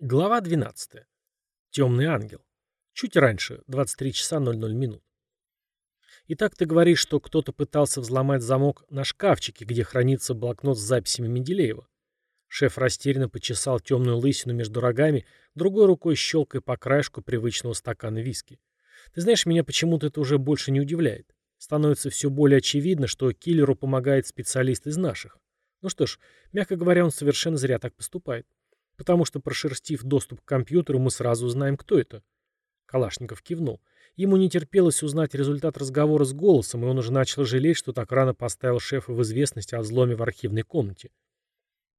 Глава 12. Темный ангел. Чуть раньше, 23 часа 00 минут. Итак, ты говоришь, что кто-то пытался взломать замок на шкафчике, где хранится блокнот с записями Менделеева. Шеф растерянно почесал темную лысину между рогами, другой рукой щелкая по краешку привычного стакана виски. Ты знаешь, меня почему-то это уже больше не удивляет. Становится все более очевидно, что киллеру помогает специалист из наших. Ну что ж, мягко говоря, он совершенно зря так поступает. Потому что, прошерстив доступ к компьютеру, мы сразу узнаем, кто это. Калашников кивнул. Ему не терпелось узнать результат разговора с голосом, и он уже начал жалеть, что так рано поставил шефа в известность о взломе в архивной комнате.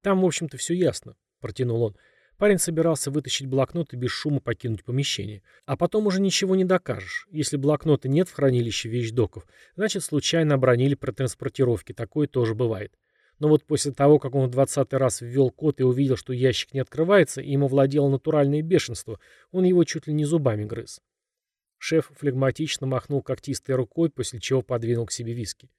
«Там, в общем-то, все ясно», — протянул он. Парень собирался вытащить блокнот и без шума покинуть помещение. А потом уже ничего не докажешь. Если блокнота нет в хранилище вещдоков, значит, случайно обронили про транспортировки. Такое тоже бывает. Но вот после того, как он в двадцатый раз ввел код и увидел, что ящик не открывается, и ему владело натуральное бешенство, он его чуть ли не зубами грыз. Шеф флегматично махнул когтистой рукой, после чего подвинул к себе виски.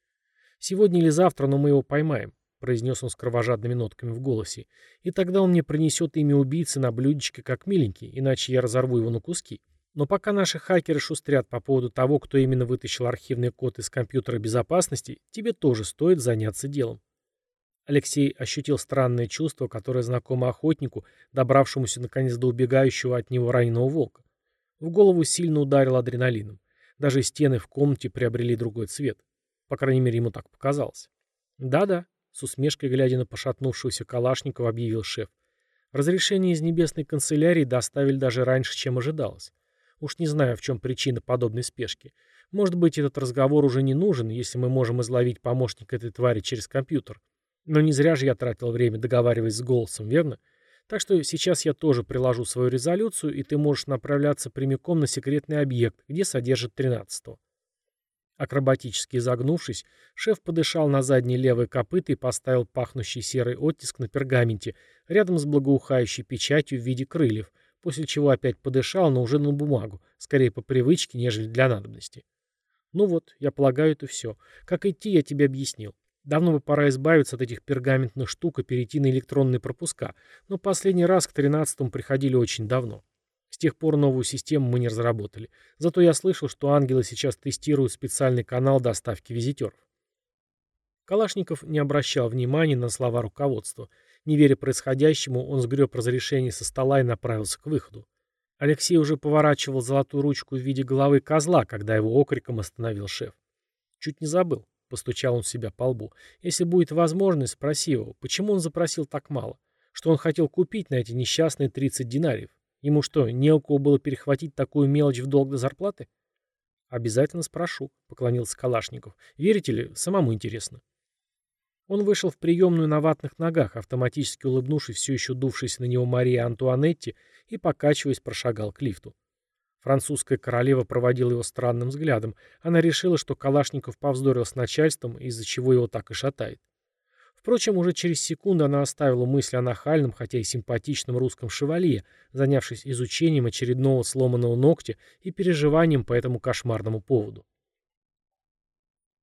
«Сегодня или завтра, но мы его поймаем», — произнес он с кровожадными нотками в голосе. «И тогда он мне принесет имя убийцы на блюдечке как миленький, иначе я разорву его на куски. Но пока наши хакеры шустрят по поводу того, кто именно вытащил архивный код из компьютера безопасности, тебе тоже стоит заняться делом». Алексей ощутил странное чувство, которое знакомо охотнику, добравшемуся наконец до убегающего от него раненого волка. В голову сильно ударил адреналином. Даже стены в комнате приобрели другой цвет. По крайней мере, ему так показалось. «Да-да», — с усмешкой глядя на пошатнувшегося Калашникова, объявил шеф. «Разрешение из небесной канцелярии доставили даже раньше, чем ожидалось. Уж не знаю, в чем причина подобной спешки. Может быть, этот разговор уже не нужен, если мы можем изловить помощника этой твари через компьютер. Но не зря же я тратил время, договариваясь с голосом, верно? Так что сейчас я тоже приложу свою резолюцию, и ты можешь направляться прямиком на секретный объект, где содержит тринадцатого. Акробатически изогнувшись, шеф подышал на задние левые копыта и поставил пахнущий серый оттиск на пергаменте рядом с благоухающей печатью в виде крыльев, после чего опять подышал, но уже на бумагу, скорее по привычке, нежели для надобности. Ну вот, я полагаю, это все. Как идти, я тебе объяснил. Давно бы пора избавиться от этих пергаментных штук и перейти на электронные пропуска, но последний раз к 13-му приходили очень давно. С тех пор новую систему мы не разработали. Зато я слышал, что ангелы сейчас тестируют специальный канал доставки визитеров. Калашников не обращал внимания на слова руководства. Не веря происходящему, он сгреб разрешение со стола и направился к выходу. Алексей уже поворачивал золотую ручку в виде головы козла, когда его окриком остановил шеф. Чуть не забыл. Постучал он себя по лбу. Если будет возможность, спроси его, почему он запросил так мало? Что он хотел купить на эти несчастные 30 динариев? Ему что, не у кого было перехватить такую мелочь в долг до зарплаты? Обязательно спрошу, поклонился Калашников. Верите ли, самому интересно. Он вышел в приемную на ватных ногах, автоматически улыбнувшись все еще дувшейся на него Марии Антуанетти и, покачиваясь, прошагал к лифту. Французская королева проводила его странным взглядом. Она решила, что Калашников повздорил с начальством, из-за чего его так и шатает. Впрочем, уже через секунду она оставила мысль о нахальном, хотя и симпатичном русском шевалье, занявшись изучением очередного сломанного ногтя и переживанием по этому кошмарному поводу.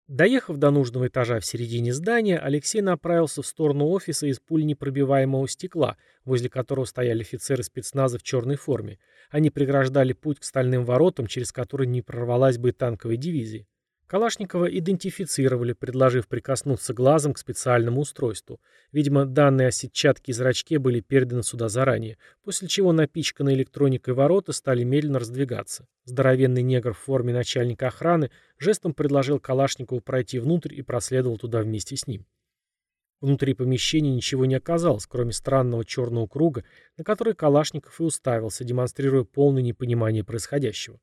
Доехав до нужного этажа в середине здания, Алексей направился в сторону офиса из пуль непробиваемого стекла, возле которого стояли офицеры спецназа в черной форме. Они преграждали путь к стальным воротам, через которые не прорвалась бы танковая дивизия. Калашникова идентифицировали, предложив прикоснуться глазом к специальному устройству. Видимо, данные о сетчатке и зрачке были переданы сюда заранее, после чего напичканные электроникой ворота стали медленно раздвигаться. Здоровенный негр в форме начальника охраны жестом предложил Калашникову пройти внутрь и проследовал туда вместе с ним. Внутри помещения ничего не оказалось, кроме странного черного круга, на который Калашников и уставился, демонстрируя полное непонимание происходящего.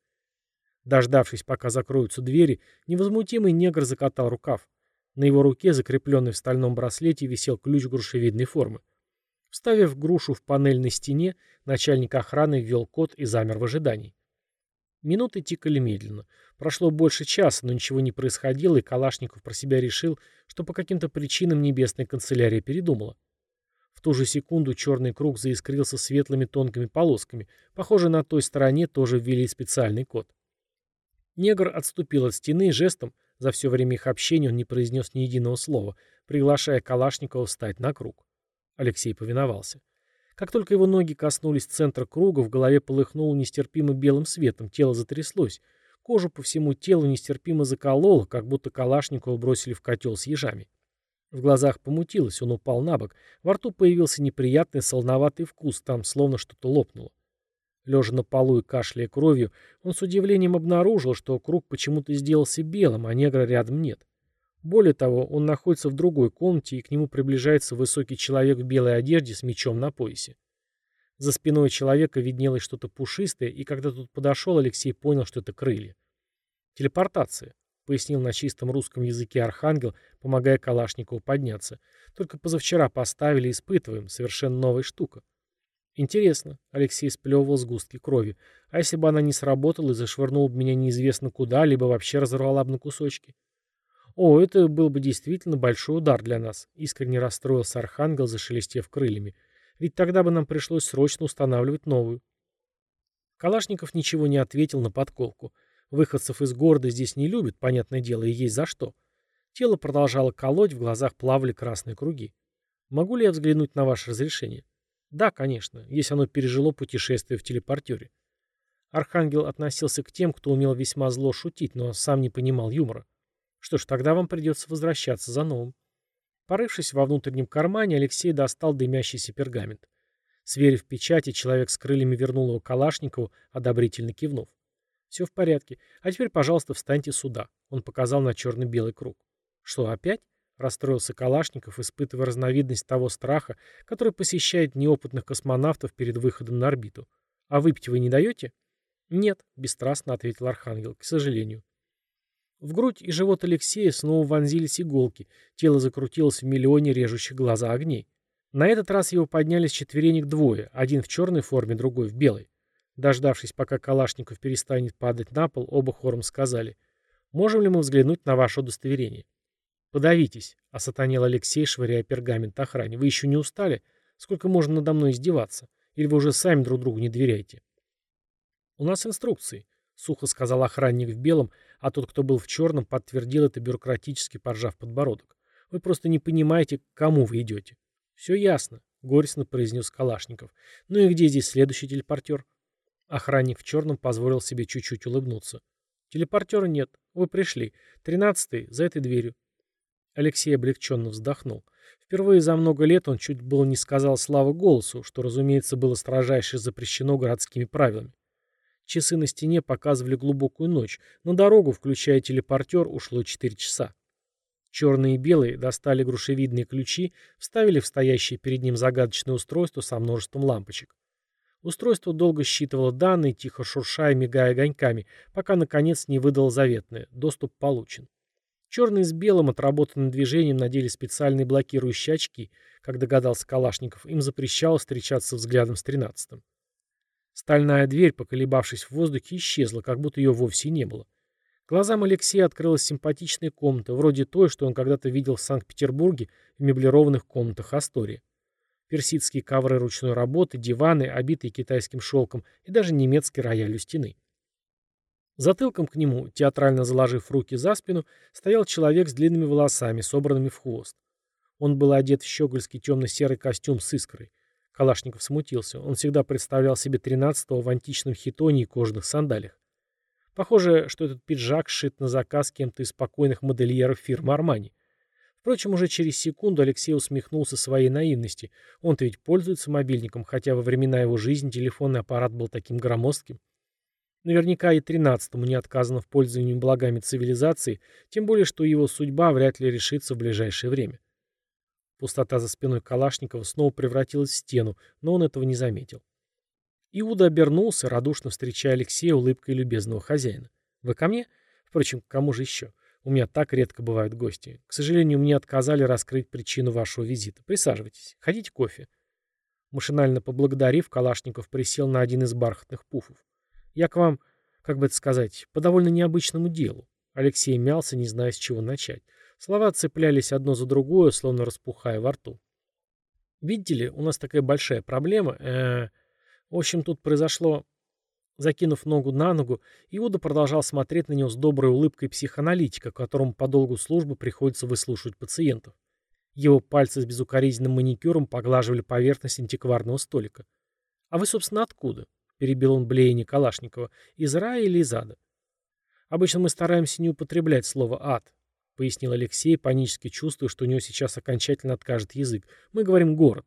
Дождавшись, пока закроются двери, невозмутимый негр закатал рукав. На его руке, закрепленный в стальном браслете, висел ключ грушевидной формы. Вставив грушу в панель на стене, начальник охраны ввел код и замер в ожидании. Минуты тикали медленно. Прошло больше часа, но ничего не происходило, и Калашников про себя решил, что по каким-то причинам небесная канцелярия передумала. В ту же секунду черный круг заискрился светлыми тонкими полосками. Похоже, на той стороне тоже ввели специальный код. Негр отступил от стены жестом, за все время их общения он не произнес ни единого слова, приглашая Калашникова встать на круг. Алексей повиновался. Как только его ноги коснулись центра круга, в голове полыхнуло нестерпимо белым светом, тело затряслось. Кожу по всему телу нестерпимо закололо, как будто Калашникова бросили в котел с ежами. В глазах помутилось, он упал на бок. Во рту появился неприятный солоноватый вкус, там словно что-то лопнуло. Лежа на полу и кашляя кровью, он с удивлением обнаружил, что круг почему-то сделался белым, а негра рядом нет. Более того, он находится в другой комнате, и к нему приближается высокий человек в белой одежде с мечом на поясе. За спиной человека виднелось что-то пушистое, и когда тут подошел, Алексей понял, что это крылья. «Телепортация», — пояснил на чистом русском языке Архангел, помогая Калашникову подняться. «Только позавчера поставили, испытываем. Совершенно новая штука». «Интересно», — Алексей сплевывал сгустки крови. «А если бы она не сработала и зашвырнула бы меня неизвестно куда, либо вообще разорвала бы на кусочки?» «О, это был бы действительно большой удар для нас», — искренне расстроился Архангел, зашелестев крыльями. «Ведь тогда бы нам пришлось срочно устанавливать новую». Калашников ничего не ответил на подколку. Выходцев из города здесь не любят, понятное дело, и есть за что. Тело продолжало колоть, в глазах плавали красные круги. «Могу ли я взглянуть на ваше разрешение?» «Да, конечно, если оно пережило путешествие в телепортере». Архангел относился к тем, кто умел весьма зло шутить, но сам не понимал юмора. Что ж, тогда вам придется возвращаться за новым. Порывшись во внутреннем кармане, Алексей достал дымящийся пергамент. Сверив печати, человек с крыльями вернул его Калашникову, одобрительно кивнув. «Все в порядке. А теперь, пожалуйста, встаньте сюда». Он показал на черно-белый круг. «Что, опять?» — расстроился Калашников, испытывая разновидность того страха, который посещает неопытных космонавтов перед выходом на орбиту. «А выпить вы не даете?» «Нет», — бесстрастно ответил Архангел, — «к сожалению». В грудь и живот Алексея снова вонзились иголки, тело закрутилось в миллионе режущих глаза огней. На этот раз его подняли с четверенек двое, один в черной форме, другой в белой. Дождавшись, пока Калашников перестанет падать на пол, оба хором сказали, «Можем ли мы взглянуть на ваше удостоверение?» «Подавитесь», — осатанел Алексей, швыряя пергамент охране. «Вы еще не устали? Сколько можно надо мной издеваться? Или вы уже сами друг другу не доверяете?» «У нас инструкции», — сухо сказал охранник в белом, а тот, кто был в черном, подтвердил это бюрократически, поджав подбородок. «Вы просто не понимаете, к кому вы идете». «Все ясно», — горестно произнес Калашников. «Ну и где здесь следующий телепортер?» Охранник в черном позволил себе чуть-чуть улыбнуться. «Телепортера нет. Вы пришли. Тринадцатый, за этой дверью». Алексей облегченно вздохнул. Впервые за много лет он чуть было не сказал славы голосу, что, разумеется, было строжайше запрещено городскими правилами. Часы на стене показывали глубокую ночь. На дорогу, включая телепортер, ушло 4 часа. Черные и белые достали грушевидные ключи, вставили в стоящее перед ним загадочное устройство со множеством лампочек. Устройство долго считывало данные, тихо шуршая, мигая огоньками, пока, наконец, не выдало заветное. Доступ получен. Черные с белым отработанным движением надели специальные блокирующие очки. Как догадался Калашников, им запрещалось встречаться взглядом с тринадцатым. Стальная дверь, поколебавшись в воздухе, исчезла, как будто ее вовсе не было. Глазам Алексея открылась симпатичная комната, вроде той, что он когда-то видел в Санкт-Петербурге в меблированных комнатах Астории. Персидские ковры ручной работы, диваны, обитые китайским шелком и даже немецкий рояль у стены. Затылком к нему, театрально заложив руки за спину, стоял человек с длинными волосами, собранными в хвост. Он был одет в щегольский темно-серый костюм с искрой. Калашников смутился. Он всегда представлял себе тринадцатого в античном хитоне и кожаных сандалиях. Похоже, что этот пиджак сшит на заказ кем-то из спокойных модельеров фирмы «Армани». Впрочем, уже через секунду Алексей усмехнулся своей наивности. Он-то ведь пользуется мобильником, хотя во времена его жизни телефонный аппарат был таким громоздким. Наверняка и тринадцатому не отказано в пользовании благами цивилизации, тем более, что его судьба вряд ли решится в ближайшее время. Пустота за спиной Калашникова снова превратилась в стену, но он этого не заметил. Иуда обернулся, радушно встречая Алексея улыбкой любезного хозяина. «Вы ко мне? Впрочем, к кому же еще? У меня так редко бывают гости. К сожалению, мне отказали раскрыть причину вашего визита. Присаживайтесь. Хотите кофе?» Машинально поблагодарив, Калашников присел на один из бархатных пуфов. «Я к вам, как бы это сказать, по довольно необычному делу». Алексей мялся, не зная, с чего начать. Слова цеплялись одно за другое, словно распухая во рту. «Видите ли, у нас такая большая проблема. Э -э в общем, тут произошло...» Закинув ногу на ногу, Иуда продолжал смотреть на него с доброй улыбкой психоаналитика, которому по долгу службы приходится выслушивать пациентов. Его пальцы с безукоризненным маникюром поглаживали поверхность антикварного столика. «А вы, собственно, откуда?» — перебил он блеяние Калашникова. «Из рая или из ада?» «Обычно мы стараемся не употреблять слово «ад», — пояснил Алексей, панически чувствуя, что у него сейчас окончательно откажет язык. «Мы говорим «город».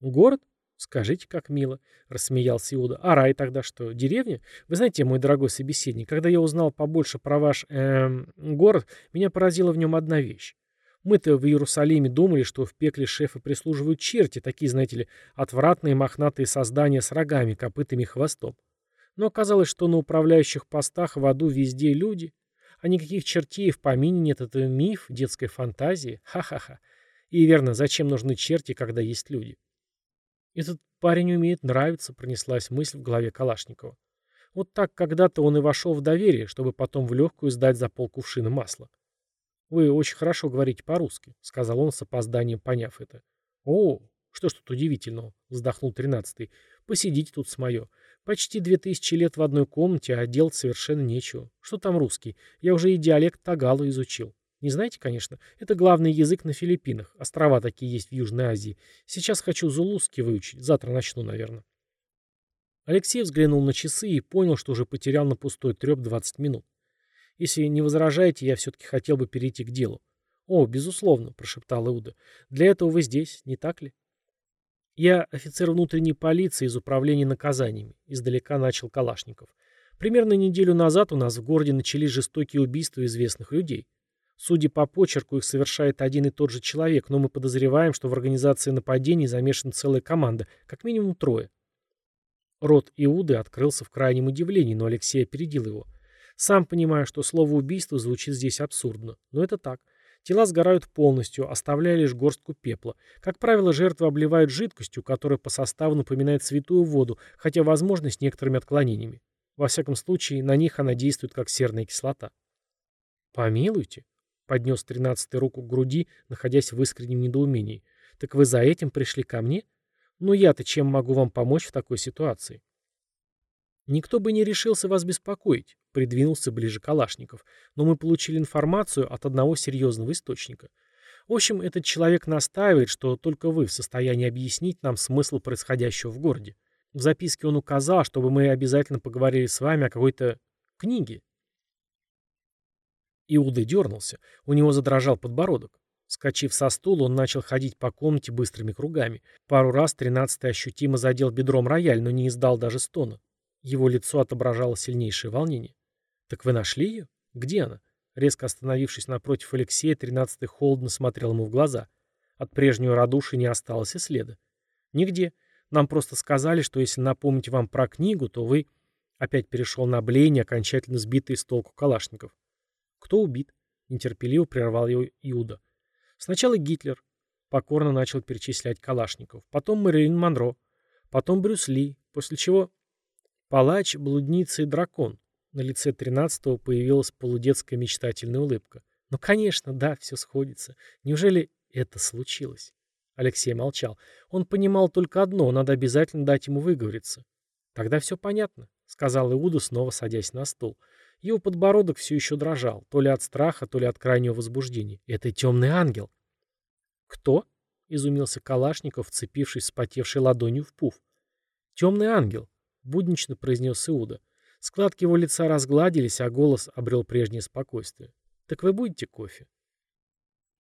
«Город? Скажите, как мило», — рассмеялся Иуда. «А рай тогда что, деревня? Вы знаете, мой дорогой собеседник, когда я узнал побольше про ваш, эм, город, меня поразила в нем одна вещь. Мы-то в Иерусалиме думали, что в пекле шефа прислуживают черти, такие, знаете ли, отвратные мохнатые создания с рогами, копытами и хвостом. Но оказалось, что на управляющих постах в аду везде люди, а никаких чертей в помине нет. Это миф, детская фантазия. Ха-ха-ха. И верно, зачем нужны черти, когда есть люди? Этот парень умеет нравиться, пронеслась мысль в голове Калашникова. Вот так когда-то он и вошел в доверие, чтобы потом в легкую сдать за полкувшина масла. «Вы очень хорошо говорите по-русски», — сказал он с опозданием, поняв это. «О, что ж тут удивительного?» — вздохнул тринадцатый. «Посидите тут с мое. Почти две тысячи лет в одной комнате, а делать совершенно нечего. Что там русский? Я уже и диалект Тагала изучил. Не знаете, конечно, это главный язык на Филиппинах. Острова такие есть в Южной Азии. Сейчас хочу зулузский выучить. Завтра начну, наверное». Алексей взглянул на часы и понял, что уже потерял на пустой треп 20 минут. Если не возражаете, я все-таки хотел бы перейти к делу. О, безусловно, прошептал Иуда. Для этого вы здесь, не так ли? Я офицер внутренней полиции из управления наказаниями, издалека начал Калашников. Примерно неделю назад у нас в городе начались жестокие убийства известных людей. Судя по почерку, их совершает один и тот же человек, но мы подозреваем, что в организации нападений замешана целая команда, как минимум трое. Рот Иуды открылся в крайнем удивлении, но Алексей опередил его. Сам понимаю, что слово «убийство» звучит здесь абсурдно, но это так. Тела сгорают полностью, оставляя лишь горстку пепла. Как правило, жертвы обливают жидкостью, которая по составу напоминает святую воду, хотя, возможно, с некоторыми отклонениями. Во всяком случае, на них она действует как серная кислота. «Помилуйте», — поднес тринадцатый руку к груди, находясь в искреннем недоумении. «Так вы за этим пришли ко мне? Ну я-то чем могу вам помочь в такой ситуации?» Никто бы не решился вас беспокоить, придвинулся ближе Калашников, но мы получили информацию от одного серьезного источника. В общем, этот человек настаивает, что только вы в состоянии объяснить нам смысл происходящего в городе. В записке он указал, чтобы мы обязательно поговорили с вами о какой-то книге. Иуда дернулся, у него задрожал подбородок. Скочив со стула, он начал ходить по комнате быстрыми кругами. Пару раз тринадцатый ощутимо задел бедром рояль, но не издал даже стона. Его лицо отображало сильнейшее волнение. «Так вы нашли ее? Где она?» Резко остановившись напротив Алексея, тринадцатый холодно смотрел ему в глаза. От прежнего радушия не осталось и следа. «Нигде. Нам просто сказали, что если напомнить вам про книгу, то вы...» Опять перешел на блеяние, окончательно сбитый с толку Калашников. «Кто убит?» — нетерпеливо прервал его Иуда. «Сначала Гитлер», — покорно начал перечислять Калашников. «Потом Мэрилин Монро. Потом Брюс Ли. После чего Палач, блудница и дракон. На лице тринадцатого появилась полудетская мечтательная улыбка. Ну, конечно, да, все сходится. Неужели это случилось? Алексей молчал. Он понимал только одно, надо обязательно дать ему выговориться. Тогда все понятно, сказал Иуда, снова садясь на стул. Его подбородок все еще дрожал, то ли от страха, то ли от крайнего возбуждения. Это темный ангел. Кто? Изумился Калашников, вцепившись вспотевшей ладонью в пуф. Темный ангел, буднично произнес Иуда. Складки его лица разгладились, а голос обрел прежнее спокойствие. «Так вы будете кофе?»